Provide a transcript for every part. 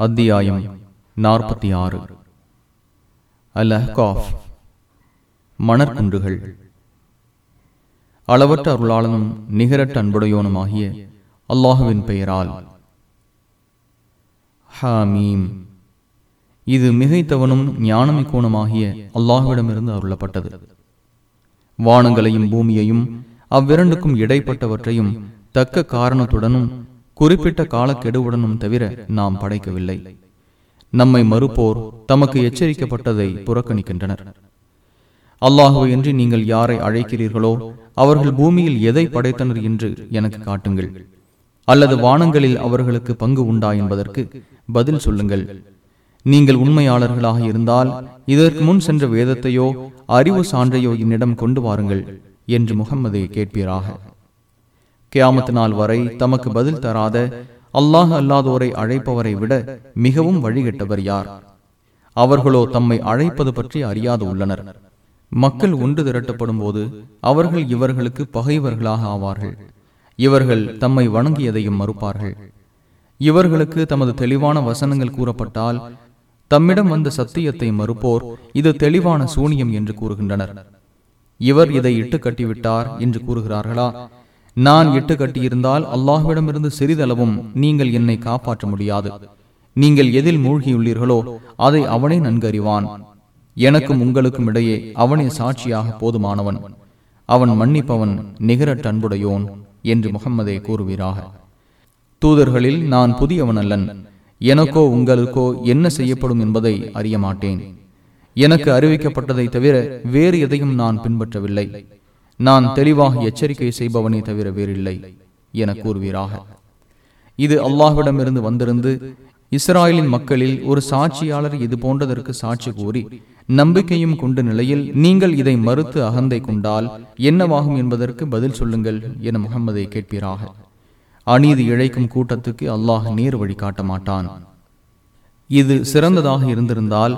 அத்தியாயம் நாற்பத்தி ஆறு. அல் மணற்குன்றுகள். அளவற்ற அருளாளனும் நிகரற்ற அன்புடையோனுமாகிய அல்லாஹுவின் பெயரால். ஹாமீம். இது மிகைத்தவனும் ஞானமிக்கோனுமாகிய அல்லாஹுவிடமிருந்து அருளப்பட்டது. வானங்களையும் பூமியையும் அவ்விரண்டுக்கும் இடைப்பட்டவற்றையும் தக்க காரணத்துடனும் குறிப்பிட்ட காலக்கெடுவுடனும் தவிர நாம் படைக்கவில்லை. நம்மை மறுப்போர் தமக்கு எச்சரிக்கப்பட்டதை புறக்கணிக்கின்றனர். அல்லாஹோ என்று நீங்கள் யாரை அழைக்கிறீர்களோ அவர்கள் பூமியில் எதை படைத்தனர் என்று எனக்கு காட்டுங்கள். அல்லது வானங்களில் அவர்களுக்கு பங்கு உண்டா என்பதற்கு பதில் சொல்லுங்கள். நீங்கள் உண்மையாளர்களாக இருந்தால் இதற்கு முன் சென்ற வேதத்தையோ அறிவு சான்றையோ என்னிடம் கொண்டு வாருங்கள் என்று முகம்மதை கேட்பீராக. கியாமத்து நாள் வரை தமக்கு பதில் தராத அல்லாஹ் அல்லாதோரை அழைப்பவரை விட மிகவும் வழிகட்டவர் யார்? அவர்களோ தம்மை அழைப்பது பற்றி அறியாது உள்ளனர். மக்கள் ஒன்று திரட்டப்படும் போது அவர்கள் இவர்களுக்கு பகைவர்களாக ஆவார்கள். இவர்கள் தம்மை வணங்கியதையும் மறுப்பார்கள். இவர்களுக்கு தமது தெளிவான வசனங்கள் கூறப்பட்டால் தம்மிடம் வந்த சத்தியத்தை மறுப்போர் இது தெளிவான சூனியம் என்று கூறுகின்றனர். இவர் இதை இட்டு கட்டிவிட்டார் என்று கூறுகிறார்களா? நான் இட்டு கட்டியிருந்தால் அல்லாஹ்விடமிருந்து சிறிதளவும் நீங்கள் என்னை காப்பாற்ற முடியாது. நீங்கள் எதில் மூழ்கியுள்ளீர்களோ அதை அவனே நன்கறிவான். எனக்கும் உங்களுக்கும் இடையே அவனே சாட்சியாக போதுமானவன். அவன் மன்னிப்பவன் நிகரற்ற அன்புடையோன் என்று முகம்மதே கூறுவீராக. தூதர்களில் நான் புதியவன் அல்லன் எனக்கோ உங்களுக்கோ என்ன செய்யப்படும் என்பதை அறிய மாட்டேன் எனக்கு அறிவிக்கப்பட்டதை தவிர வேறு எதையும் நான் பின்பற்றவில்லை. நான் தெளிவாக எச்சரிக்கை செய்பவனே தவிர வேறில்லை என கூறுவீராக. இது அல்லாஹ்விடமிருந்து வந்திருந்து இஸ்ராயலின் மக்களில் ஒரு சாட்சியாளர் இது போன்றதற்கு சாட்சி கூறி நம்பிக்கையும் கொண்ட நிலையில் நீங்கள் இதை மறுத்து அகந்தை கொண்டால் என்னவாகும் என்பதற்கு பதில் சொல்லுங்கள் என முகம்மதை கேட்பீராக. அநீதி இழைக்கும் கூட்டத்துக்கு அல்லாஹ் நேர் வழி காட்ட மாட்டான். இது சிறந்ததாக இருந்திருந்தால்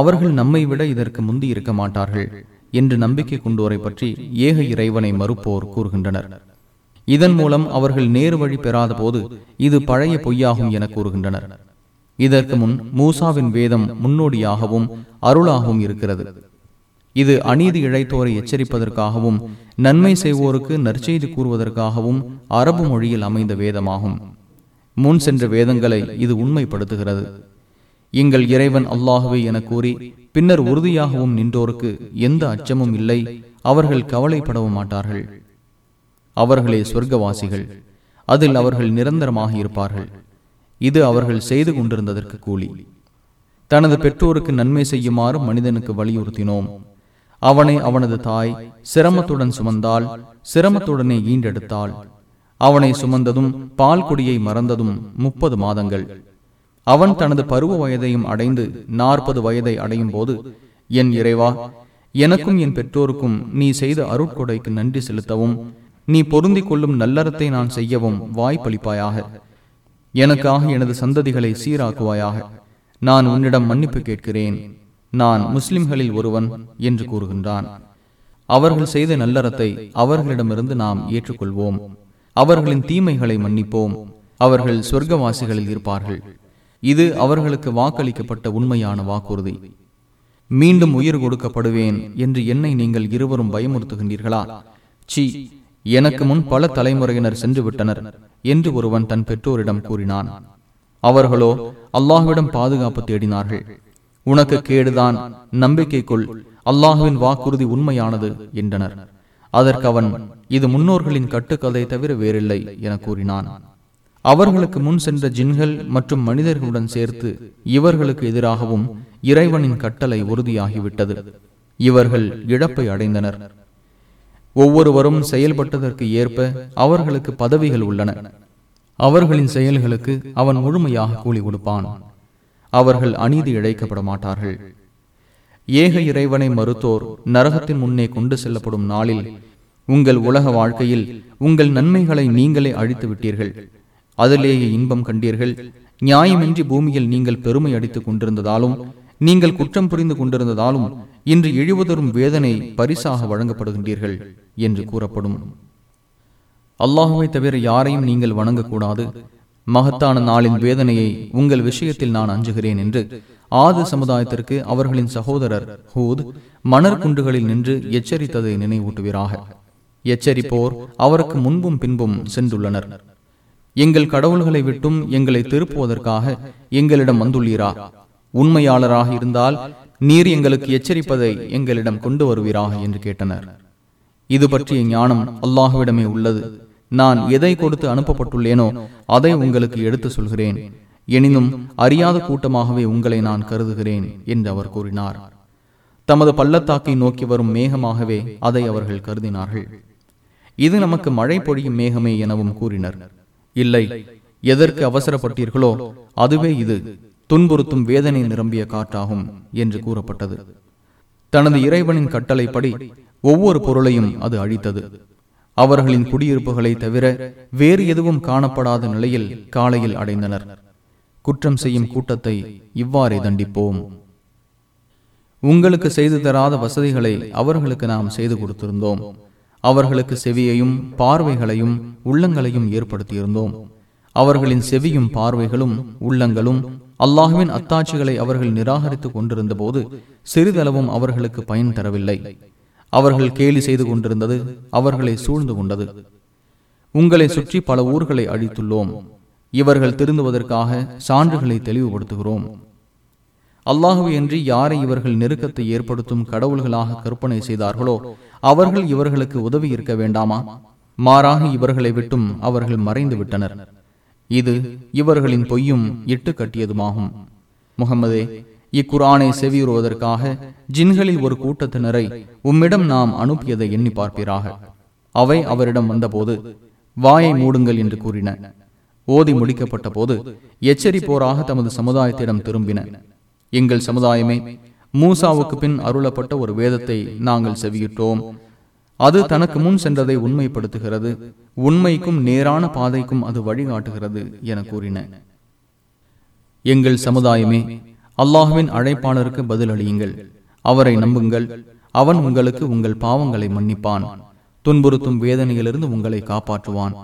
அவர்கள் நம்மை விட இதற்கு முந்தி இருக்க மாட்டார்கள். என்று நம்பிக்கை கொண்டோரை பற்றி ஏக இறைவனை மறுப்போர் கூறுகின்றனர். இதன் மூலம் அவர்கள் நேரு வழி பெறாத போது இது பழைய பொய்யாகும் என கூறுகின்றனர். இதற்கு முன் மூசாவின் வேதம் முன்னோடியாகவும் அருளாகவும் இருக்கிறது. இது அநீதி இழைத்தோரை எச்சரிப்பதற்காகவும் நன்மை செய்வோருக்கு நற்செய்தி கூறுவதற்காகவும் அரபு மொழியில் அமைந்த வேதமாகும். முன் சென்ற வேதங்களை இது உண்மைப்படுத்துகிறது. எங்கள் இறைவன் அல்லாகவே என கூறி பின்னர் உறுதியாகவும் நின்றோருக்கு எந்த அச்சமும் இல்லை. அவர்கள் கவலைப்படவும் மாட்டார்கள். அவர்களே சொர்க்கவாசிகள். அதில் அவர்கள் நிரந்தரமாக இருப்பார்கள். இது அவர்கள் செய்து கொண்டிருந்ததற்கு கூலி. தனது பெற்றோருக்கு நன்மை செய்யுமாறு மனிதனுக்கு வலியுறுத்தினோம். அவனை அவனது தாய் சிரமத்துடன் சுமந்தால் சிரமத்துடனே ஈண்டெடுத்தாள். அவனை சுமந்ததும் பால் குடியை மறந்ததும் முப்பது மாதங்கள். அவன் தனது பருவ வயதையும் அடைந்து நாற்பது வயதை அடையும் போது என் இறைவா எனக்கும் என் பெற்றோருக்கும் நீ செய்த அருட்கொடைக்கு நன்றி செலுத்தவும் நீ பொருந்திக் கொள்ளும் நல்லறத்தை நான் செய்யவும் வாய்ப்பளிப்பாயாக. எனக்காக எனது சந்ததிகளை சீராக்குவாயாக. நான் உன்னிடம் மன்னிப்பு கேட்கிறேன். நான் முஸ்லிம்களில் ஒருவன் என்று கூறுகின்றான். அவர்கள் செய்த நல்லறத்தை அவர்களிடமிருந்து நாம் ஏற்றுக்கொள்வோம். அவர்களின் தீமைகளை மன்னிப்போம். அவர்கள் சொர்க்கவாசிகளில் இருப்பார்கள். இது அவர்களுக்கு வாக்களிக்கப்பட்ட உண்மையான வாக்குறுதி. மீண்டும் உயிர் கொடுக்கப்படுவேன் என்று என்னை நீங்கள் இருவரும் பயமுறுத்துகின்றீர்களா? சி எனக்கு முன் பல தலைமுறையினர் சென்று விட்டனர் என்று ஒருவன் தன் பெற்றோரிடம் கூறினான். அவர்களோ அல்லாஹுவிடம் பாதுகாப்பு தேடினார்கள். உனக்கு கேடுதான் நம்பிக்கை கொள் அல்லாஹுவின் வாக்குறுதி உண்மையானது என்றனர். அதற்கு அவன் இது முன்னோர்களின் கட்டுக்கதை தவிர வேறில்லை என கூறினான். அவர்களுக்கு முன் சென்ற ஜின்கள் மற்றும் மனிதர்களுடன் சேர்த்து இவர்களுக்கு எதிராகவும் இறைவனின் கட்டளை உறுதியாகிவிட்டது. இவர்கள் இழப்பை அடைந்தனர். ஒவ்வொருவரும் செயல்பட்டதற்கு ஏற்ப அவர்களுக்கு பதவிகள் உள்ளன. அவர்களின் செயல்களுக்கு அவன் முழுமையாக கூலி கொடுப்பான். அவர்கள் அநீதி இழைக்கப்பட மாட்டார்கள். ஏக இறைவனை மறுத்தோர் நரகத்தின் முன்னே கொண்டு செல்லப்படும் நாளில் உங்கள் உலக வாழ்க்கையில் உங்கள் நன்மைகளை நீங்களே அழித்து விட்டீர்கள். அதிலேயே இன்பம் கண்டீர்கள். நியாயமின்றி பூமியில் நீங்கள் பெருமை அடித்துக் கொண்டிருந்ததாலும் நீங்கள் குற்றம் புரிந்து கொண்டிருந்ததாலும் இன்று இழிவுதரும் வேதனை பரிசாக வழங்கப்படுகின்றீர்கள் என்று கூறப்படும். அல்லாஹுவை தவிர யாரையும் நீங்கள் வணங்கக்கூடாது. மகத்தான நாளின் வேதனையை உங்கள் விஷயத்தில் நான் அஞ்சுகிறேன் என்று ஆது சமுதாயத்திற்கு அவர்களின் சகோதரர் ஹூத் மணற்குண்டுகளில் நின்று எச்சரித்ததை நினைவூட்டுவீராக. எச்சரிப்போர் அவருக்கு முன்பும் பின்பும் சென்றுள்ளனர். எங்கள் கடவுள்களை விட்டும் எங்களை திருப்புவதற்காக எங்களிடம் வந்துள்ளீரா? உண்மையாளராக இருந்தால் நீர் எங்களுக்கு எச்சரிப்பதை எங்களிடம் கொண்டு வருவீராக என்று கேட்டனர். இது பற்றிய ஞானம் அல்லாஹுவிடமே உள்ளது. நான் எதை கொடுத்து அனுப்பப்பட்டுள்ளேனோ அதை உங்களுக்கு எடுத்து சொல்கிறேன். எனினும் அறியாத கூட்டமாகவே உங்களை நான் கருதுகிறேன் என்று அவர் கூறினார். தமது பள்ளத்தாக்கை நோக்கி வரும் மேகமாகவே அதை அவர்கள் கருதினார்கள். இது நமக்கு மழை பொழியும் மேகமே எனவும் கூறினர். இல்லை. எதற்கு அவசரப்பட்டீர்களோ அதுவே இது. துன்புறுத்தும் வேதனை நிரம்பிய காற்றாகும் என்று கூறப்பட்டது. தனது இறைவனின் கட்டளைப்படி ஒவ்வொரு பொருளையும் அது அழித்தது. அவர்களின் குடியிருப்புகளை தவிர வேறு எதுவும் காணப்படாத நிலையில் காலையில் அடைந்தனர். குற்றம் செய்யும் கூட்டத்தை இவ்வாறே தண்டிப்போம். உங்களுக்கு செய்து தராத வசதிகளை அவர்களுக்கு நாம் செய்து கொடுத்திருந்தோம். அவர்களுக்கு செவியையும் பார்வைகளையும் உள்ளங்களையும் ஏற்படுத்தியிருந்தோம். அவர்களின் செவியும் பார்வைகளும் உள்ளங்களும் அல்லாஹுவின் அத்தாட்சிகளை அவர்கள் நிராகரித்துக் கொண்டிருந்த போது சிறிதளவும் அவர்களுக்கு பயன் தரவில்லை. அவர்கள் கேலி செய்து கொண்டிருந்தது அவர்களை சூழ்ந்து கொண்டது. உங்களை சுற்றி பல ஊர்களை அழித்துள்ளோம். இவர்கள் திருந்துவதற்காக சான்றுகளை தெளிவுபடுத்துகிறோம். அல்லாஹுவை என்று யாரை இவர்கள் நெருக்கத்தை ஏற்படுத்தும் கடவுள்களாக கற்பனை செய்தார்களோ அவர்கள் இவர்களுக்கு உதவி இருக்க வேண்டாமா? மாறாக இவர்களை விட்டும் அவர்கள் மறைந்து விட்டனர். இது இவர்களின் பொய்யும் இட்டு கட்டியதுமாகும். முகமதே இக்குரானை செவியுறுவதற்காக ஜின்களில் ஒரு கூட்டத்தினரை உம்மிடம் நாம் அனுப்பியதை எண்ணி பார்ப்பீராக. அவை அவரிடம் வந்தபோது வாயை மூடுங்கள் என்று கூறின. ஓதி முடிக்கப்பட்ட போது எச்சரிப்போராக தமது சமுதாயத்திடம் திரும்பின. எங்கள் சமுதாயமே மூசாவுக்கு பின் அருளப்பட்ட ஒரு வேதத்தை நாங்கள் செவியிட்டோம். அது தனக்கு முன் சென்றதை உண்மைப்படுத்துகிறது. உண்மைக்கும் நேரான பாதைக்கும் அது வழிகாட்டுகிறது என கூறின. எங்கள் சமுதாயமே அல்லாஹுவின் அழைப்பாளருக்கு பதிலளியுங்கள். அவரை நம்புங்கள். அவன் உங்களுக்கு உங்கள் பாவங்களை மன்னிப்பான். துன்புறுத்தும் வேதனையிலிருந்து உங்களை காப்பாற்றுவான்.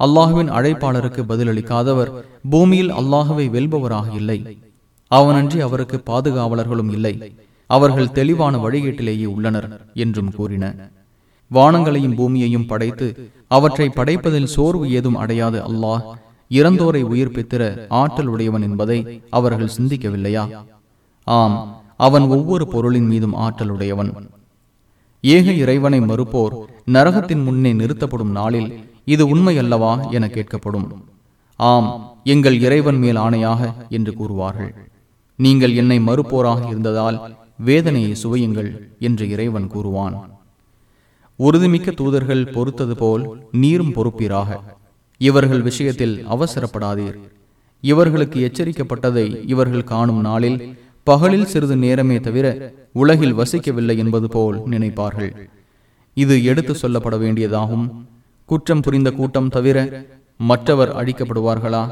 அல்லாஹுவின் அழைப்பாளருக்கு பதிலளிக்காதவர் பூமியில் அல்லாஹுவை வெல்பவராக இல்லை. அவனன்றி அவருக்கு பாதுகாவலர்களும் இல்லை. அவர்கள் தெளிவான வழிகேட்டிலேயே உள்ளனர் என்றும் கூறின. வானங்களையும் பூமியையும் படைத்து அவற்றை படைப்பதில் சோர்வு ஏதும் அடையாத அல்லாஹ். இறந்தோரை உயிர்ப்பித்திர ஆற்றல் உடையவன் என்பதை அவர்கள் சிந்திக்கவில்லையா? ஆம் அவன் ஒவ்வொரு பொருளின் மீதும் ஆற்றல் உடையவன். ஏக இறைவனை மறுப்போர் நரகத்தின் முன்னே நிறுத்தப்படும் நாளில் இது உண்மை அல்லவா என கேட்கப்படும். ஆம் எங்கள் இறைவன் மேல் ஆணையாக என்று கூறுவார்கள். நீங்கள் என்னை மறுப்போராக இருந்ததால் வேதனையை சுவையுங்கள் என்று இறைவன் கூறுவான். உறுதிமிக்க தூதர்கள் பொறுத்தது போல் நீரும் பொறுப்பீராக. இவர்கள் விஷயத்தில் அவசரப்படாதீர். இவர்களுக்கு எச்சரிக்கப்பட்டதை இவர்கள் காணும் நாளில் பகலில் சிறிது நேரமே தவிர உலகில் வசிக்கவில்லை என்பது போல் நினைப்பார்கள். இது எடுத்து சொல்லப்பட வேண்டியதாகும். குற்றம் புரிந்த கூட்டம் தவிர மற்றவர் அழிக்கப்படுவார்களா?